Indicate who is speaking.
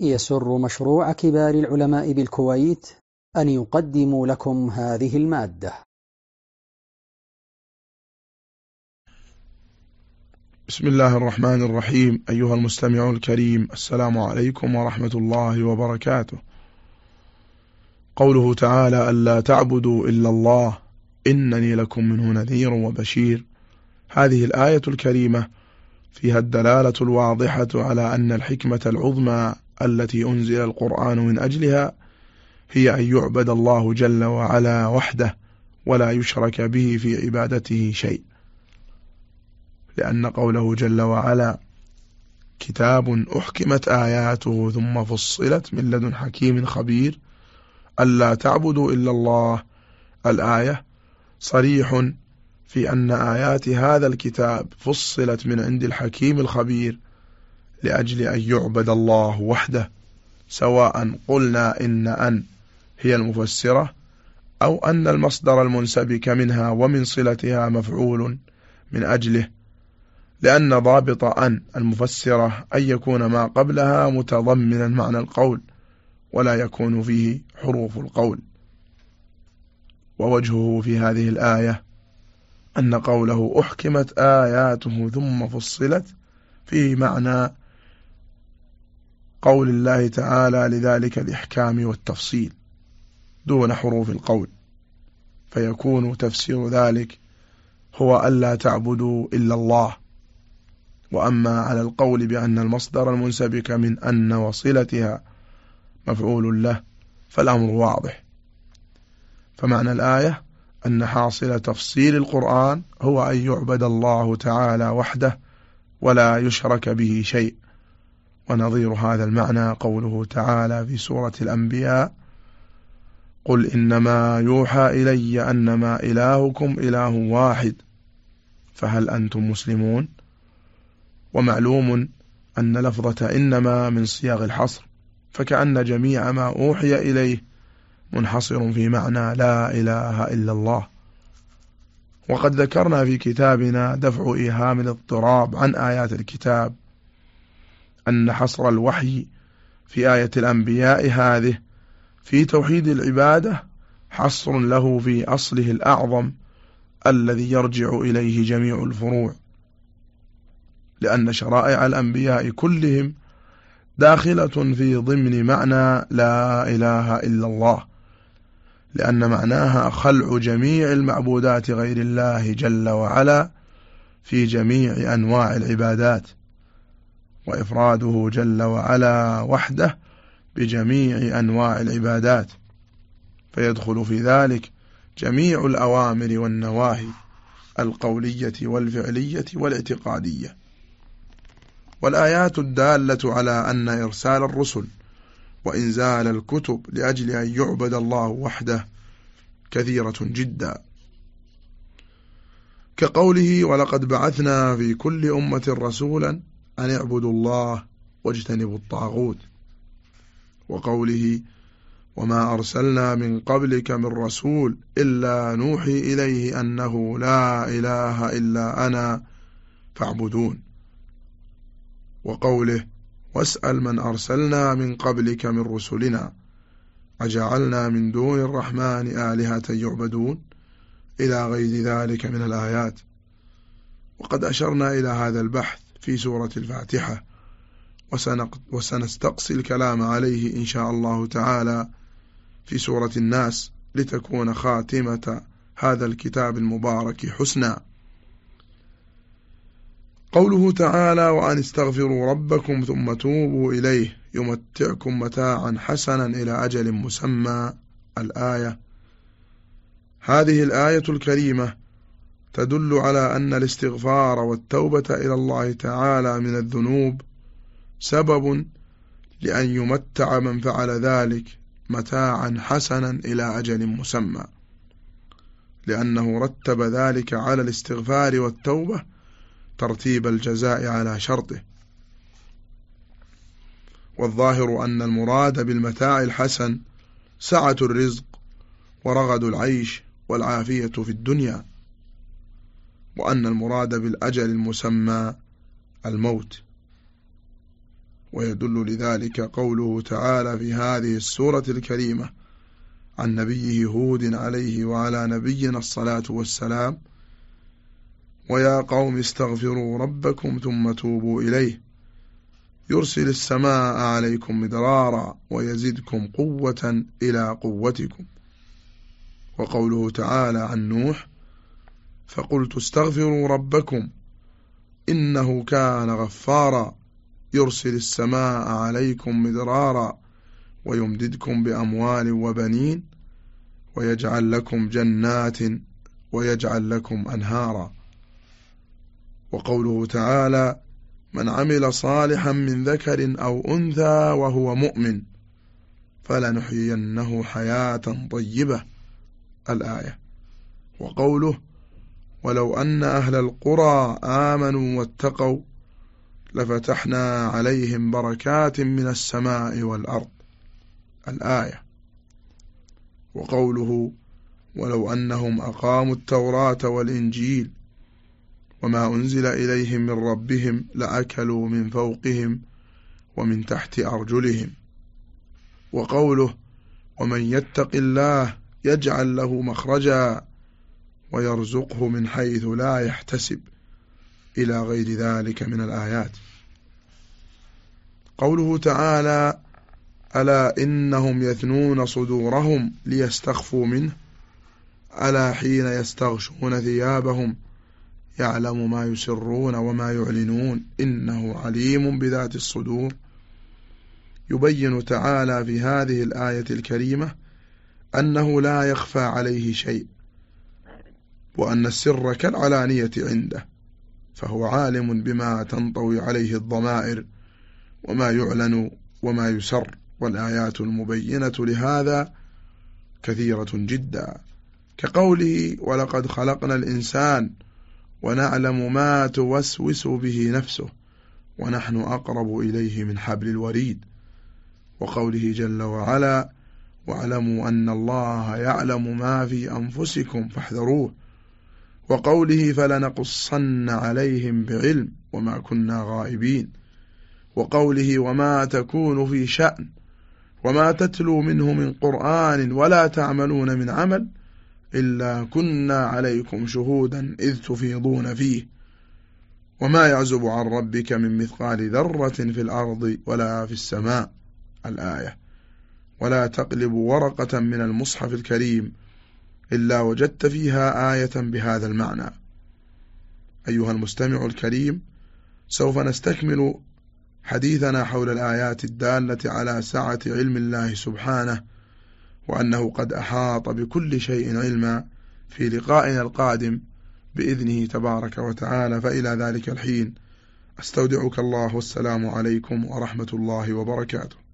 Speaker 1: يسر مشروع كبار العلماء بالكويت أن يقدم لكم هذه المادة.
Speaker 2: بسم الله الرحمن الرحيم. أيها المستمع الكريم السلام عليكم ورحمة الله وبركاته. قوله تعالى ألا تعبدوا إلا الله إنني لكم منه نذير وبشير. هذه الآية الكريمة فيها الدلالة الواضحة على أن الحكمة العظمى التي أنزل القرآن من أجلها هي أن يعبد الله جل وعلا وحده ولا يشرك به في عبادته شيء. لأن قوله جل وعلا كتاب أحكمت آياته ثم فصلت من لدن حكيم خبير ألا تعبدوا إلا الله. الآية صريح في أن آيات هذا الكتاب فصلت من عند الحكيم الخبير لأجل أن يعبد الله وحده سواء قلنا إن أن هي المفسرة أو أن المصدر المنسبك منها ومن صلتها مفعول من أجله لأن ضابط أن المفسرة أن يكون ما قبلها متضمنا معنى القول ولا يكون فيه حروف القول. ووجهه في هذه الآية أن قوله أحكمت آياته ثم فصلت في معنى قول الله تعالى لذلك الإحكام والتفصيل دون حروف القول فيكون تفسير ذلك هو ألا تعبدوا إلا الله. وأما على القول بأن المصدر المنسبك من أن وصلتها مفعول له فالأمر واضح. فمعنى الآية أن حاصل تفصيل القرآن هو أن يعبد الله تعالى وحده ولا يشرك به شيء. ونظير هذا المعنى قوله تعالى في سورة الأنبياء قل إنما يوحى إلي أنما إلهكم إله واحد فهل أنتم مسلمون؟ ومعلوم أن لفظة إنما من صياغ الحصر فكأن جميع ما أوحي إليه منحصر في معنى لا إله إلا الله. وقد ذكرنا في كتابنا دفع إيهام الاضطراب عن آيات الكتاب. أن حصر الوحي في آية الأنبياء هذه في توحيد العبادة حصر له في أصله الأعظم الذي يرجع إليه جميع الفروع لأن شرائع الأنبياء كلهم داخلة في ضمن معنى لا إله إلا الله لأن معناها خلع جميع المعبودات غير الله جل وعلا في جميع أنواع العبادات. وإفراده جل وعلا وحده بجميع أنواع العبادات فيدخل في ذلك جميع الأوامر والنواهي القولية والفعلية والاعتقادية. والآيات الدالة على أن إرسال الرسل وإنزال الكتب لأجل أن يعبد الله وحده كثيرة جدا. كقوله ولقد بعثنا في كل أمة رسولا أن اعبدوا الله واجتنبوا الطاغوت. وقوله وما أرسلنا من قبلك من رسول إلا نوحي إليه أنه لا إله إلا أنا فاعبدون. وقوله واسأل من أرسلنا من قبلك من رسلنا أجعلنا من دون الرحمن آلهة يعبدون؟ إلى غير ذلك من الآيات. وقد أشرنا إلى هذا البحث في سورة الفاتحة. وسنستقصي الكلام عليه إن شاء الله تعالى في سورة الناس لتكون خاتمة هذا الكتاب المبارك حسنا. قوله تعالى وأن استغفروا ربكم ثم توبوا إليه يمتعكم متاعا حسنا إلى أجل مسمى الآية. هذه الآية الكريمة تدل على أن الاستغفار والتوبة إلى الله تعالى من الذنوب سبب لأن يمتع من فعل ذلك متاعا حسنا إلى أجل مسمى لأنه رتب ذلك على الاستغفار والتوبة ترتيب الجزاء على شرطه. والظاهر أن المراد بالمتاع الحسن سعة الرزق ورغد العيش والعافية في الدنيا. وأن المراد بالأجل المسمى الموت. ويدل لذلك قوله تعالى في هذه السورة الكريمة عن نبيه هود عليه وعلى نبينا الصلاة والسلام ويا قوم استغفروا ربكم ثم توبوا إليه. يرسل السماء عليكم مدرارا ويزدكم قوة إلى قوتكم. وقوله تعالى عن نوح فقلت استغفروا ربكم إنه كان غفارا يرسل السماء عليكم مدرارا ويمددكم بأموال وبنين ويجعل لكم جنات ويجعل لكم أنهارا. وقوله تعالى من عمل صالحا من ذكر أو أنثى وهو مؤمن فلنحيينه حياة طيبة. الآية. وقوله ولو أن أهل القرى آمنوا واتقوا لفتحنا عليهم بركات من السماء والأرض. الآية. وقوله ولو أنهم أقاموا التوراة والإنجيل وما أنزل إليهم من ربهم لأكلوا من فوقهم ومن تحت أرجلهم. وقوله ومن يتق الله يجعل له مخرجا ويرزقه من حيث لا يحتسب إلى غير ذلك من الآيات. قوله تعالى ألا إنهم يثنون صدورهم ليستخفوا منه؟ ألا حين يستغشون ثيابهم يعلم ما يسرون وما يعلنون؟ إنه عليم بذات الصدور. يبين تعالى في هذه الآية الكريمة أنه لا يخفى عليه شيء. وأن السر كالعلانية عنده فهو عالم بما تنطوي عليه الضمائر وما يعلن وما يسر والآيات المبينة لهذا كثيرة جدا. كقوله ولقد خلقنا الإنسان ونعلم ما توسوس به نفسه ونحن أقرب إليه من حبل الوريد وقوله جل وعلا واعلموا أن الله يعلم ما في أنفسكم فاحذروه وقوله فلنقصن عليهم بعلم وما كنا غائبين. وقوله وما تكون في شأن وما تتلو منه من قرآن ولا تعملون من عمل إلا كنا عليكم شهودا إذ تفيضون فيه. وما يعزب عن ربك من مثقال ذرة في الأرض ولا في السماء. الآية ولا تقلب ورقة من المصحف الكريم إلا وجدت فيها آية بهذا المعنى. أيها المستمع الكريم سوف نستكمل حديثنا حول الآيات الدالة على سعة علم الله سبحانه وأنه قد أحاط بكل شيء علما في لقائنا القادم بإذنه تبارك وتعالى. فإلى ذلك الحين أستودعك الله والسلام عليكم ورحمة الله وبركاته.